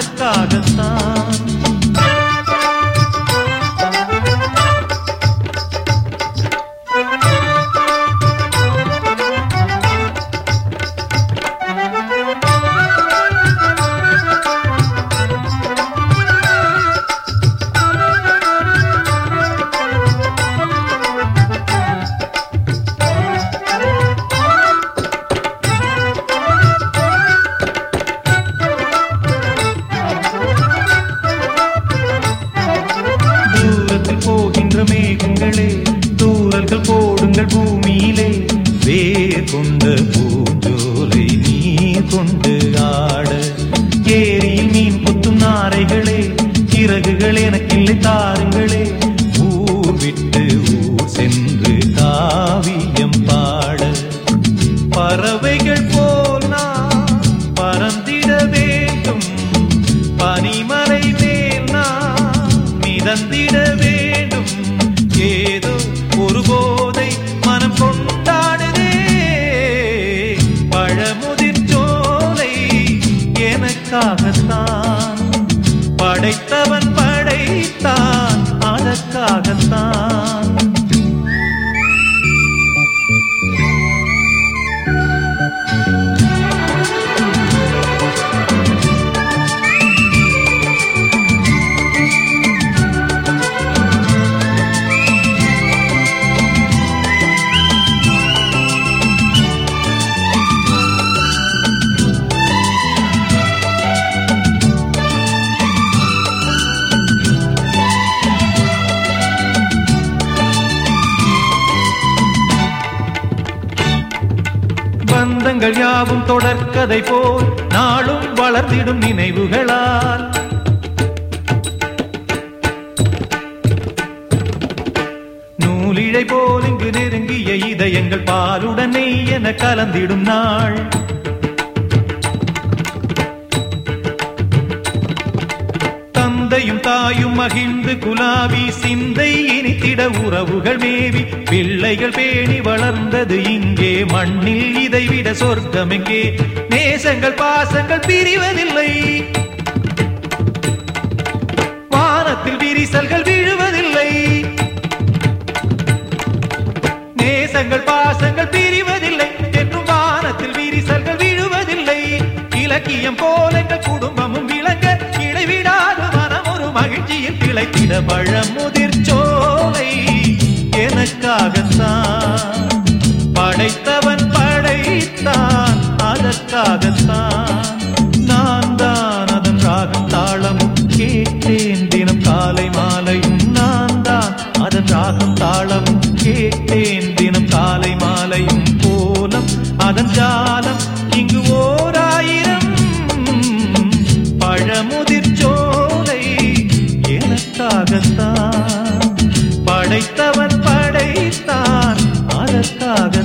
அதற்காகத்தான் போடுங்கள் பூமியிலே வேர் கொண்ட பூஞ்சோலை நீ கொண்டு ஆட. ஏரியில் மீன் குத்தும் நாரைகளே இறகுகள் எனக்கில்லை தாருங்களே. ஊர் விட்டு ஊர் சென்று காவியம் பாட. பறவைகள் போல் நான் பறந்திட வேண்டும். பனிமலை மேல் நான் மிதந்திட 吧。பந்தங்கள் யாவும் தொடர்கதை போல் நாளும் வளர்ந்திடும் நினைவுகளால். நூலிழை போல் இங்கு நெருங்கிய இதயங்கள் பாலுடனே என கலந்திடும் நாள். தந்தையும் தாயும் மகிழ்ந்து குலாவி சிந்த இனித்திட உறவுகள் மேவி பிள்ளைகள் பேணி வளர்ந்தது இங்கே. மண்ணில் இதைவிட சொர்க்கம் எங்கே நேசங்கள் பாசங்கள் பிரிவதில்லை. வானத்தில் விரிசல்கள் விழுவதில்லை. நேசங்கள் பாசங்கள் பிரிவதில்லை. என்றும் வானத்தில் விரிசல்கள் விழுவதில்லை. இலக்கியம் போல எங்கள் ஒரு கிளைத்திட பழமுதிர் சோலை. எனக்காகத்தான் படைத்தான். அதற்காக